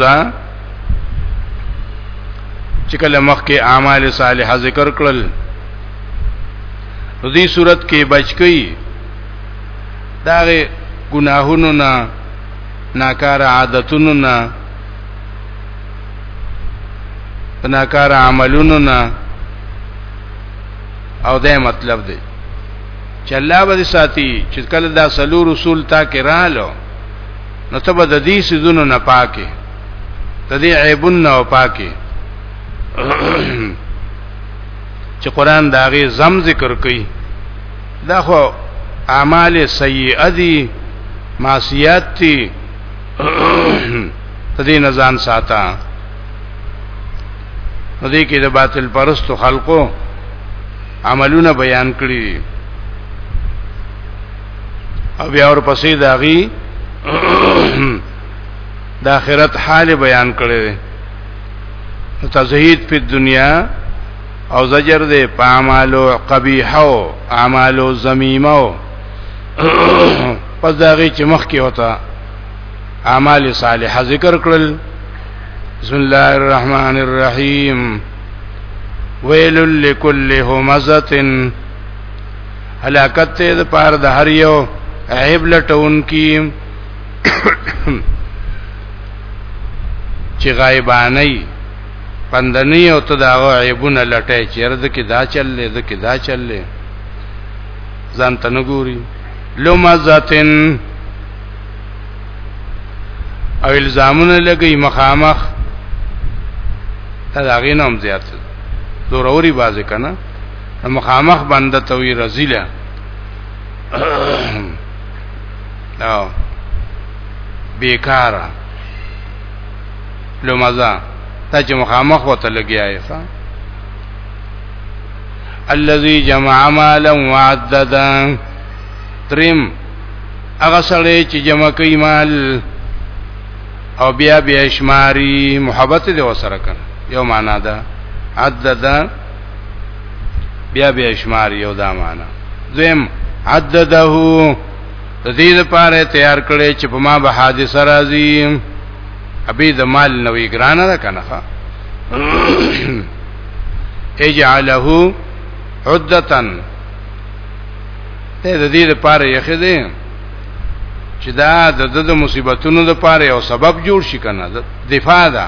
ځا چې کله مخکې اعمال صالحه ذکر کړل دې صورت کې بچکی داغه ګناهونو نه ناکار عادتونو نه ناکار عملونو نه او دا مطلب دی چې الله به ساتي چې کله دا سلو رسول تا کې رالو نو ته به د دې سيزونو نه پاکه د دې عیبونو نه پاکه چې قران دا غي زم ذکر کوي دا خو اعمال سیئه دي معصیت دي تدې نزان ساته دې کې د باطل پرستو خلقو عملونه بیان کړی او بیا ور پسې داغي د آخرت حال بیان کړی دی تزهید په دنیا او زجر دې په اعمالو قبیحه او اعمالو ذمیمه او پس داغي چې مخ کې وتا اعمال صالحه ذکر کړل بسم الله الرحمن الرحیم ویل لكل همزه هلاکت ته د پار د هر یو عیب لټون کی چې غایبانی پندنی او ته دا عیبونه لټه چیرې د کې دا چللې د کې دا چللې ځان ته نګوري لمزتن او الزامونه لګي مخامخ دا غینوم زیات ضروري بازه کنه مخامخ بنده ته وی رزیله او بیکاره لمزه ته چې مخامخ وته لګیای ښا الذي جمع مالا وعددا ترم هغه سړی چې جمع کوي مال او بیا بیا شماري محبت دې وسره کړ یو معنا ده عددا بیا بیا شمار یو دا معنا دویم عدده د دې لپاره تیار کړي چې په ما به حادثه راځي ابي د مال نوې ګرانه ده کنه اجعله عدتن ته د دې لپاره یې خدای چې دا د د مصیبتونو د پاره یو سبب جوړ شي کنه د دفاع ده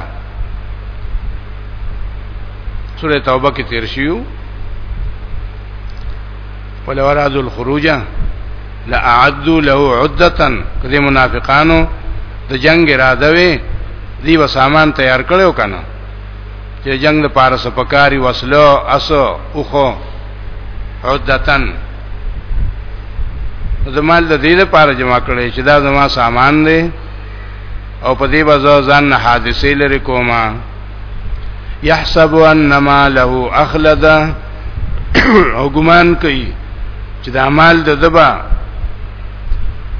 سوره توبه کې تیر شیو ولو ارادو الخروج لاعدوا له عده کدي منافقانو د جنگ اراده وي دی و سامان تیار کړو کنه چې جنگ د پاره سپکاري وسلو اسو اوخو عدتن زمال د دې لپاره جمع کړي چې دا زما سامان دی او په دې بازو ځان نه حادثې لري کومه يحسب انما له اخلد او ګمان کوي چې دا مال د دبا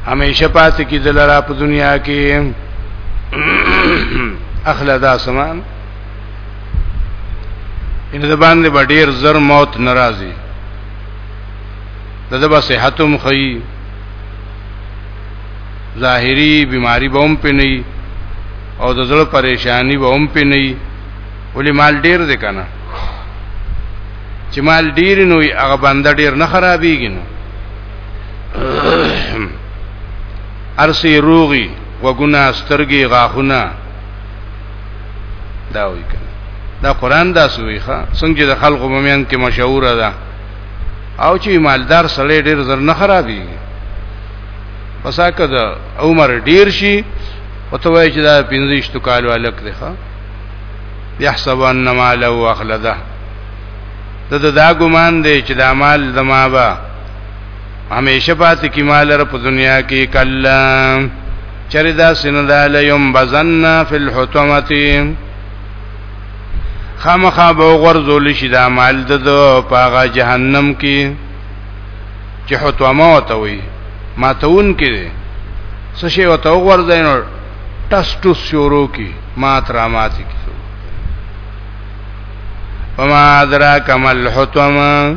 همیشه پاتې کیدل را په دنیا کې اخلا دا سامان ان د باندې به ډیر زر موت ناراضي دغه به صحت هم خي ظاهري بیماری به هم پني او د زړه پریشانی به هم پني ولې مال ډیر دی کنه چې مال ډیر نو هغه بنده ډیر نه خرابېږي نو ارسي روغي وګونه سترګي غاخونه دا وی کنه دا قران دا سوی ښا څنګه د خلقو ممین کې مشهور ده او چې مالدار سړی ډیر زر نه خرابي پساکه د عمر ډیر شي او ته وای چې دا 15 کالو الک دی ښا يحسب ان ماله واخلده دا دا ګمان دی چې دا مال زما به همیشه پات کی مال رب دنیا کی کلا چری دا سندا لیم بزن فی الحتمتی خامخا به غرزول شي دا مال د پاغه جهنم کې چې حتمه وته وي ما تون کې څه شی وته غرزینو ټس ټس شروع کی ما تر مات کی وما ادراک مل حتمه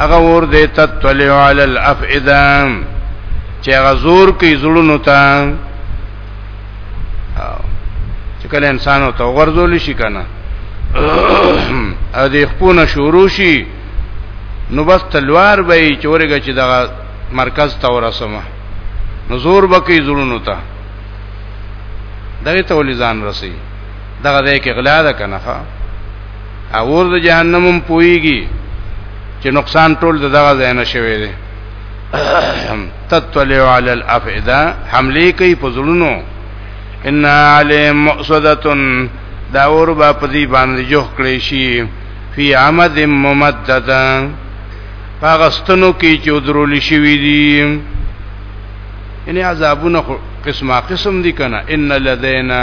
هغه ور دې تطلع علی الافئده چې هغه زور کوي زړونو ته چې کله انسان او توغرزول شي کنه ا دې خپونه شروع شي نو بس تلوار به چورګه چې دغه مرکز ته ورسمه نو زور بکی زړونو ته دغه تولیزان رسی دغه دې کې غلا ده کنه اور د جهنم هم پويږي چې نقصان ټول د دغه ځای نه شوی دی تطلع علی الافئده حمله کوي په زړونو ان علی مؤصدتن دا اور با پدی باندې جوخ کړی شي فی عمد ممددا پاغستنو کې چې درول شي وی دي ان عذابونه قسمه قسم دي کنه ان لدینا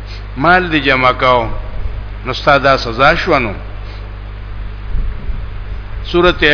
مال دی جمع کاو نو ستاده سزا شونو سورته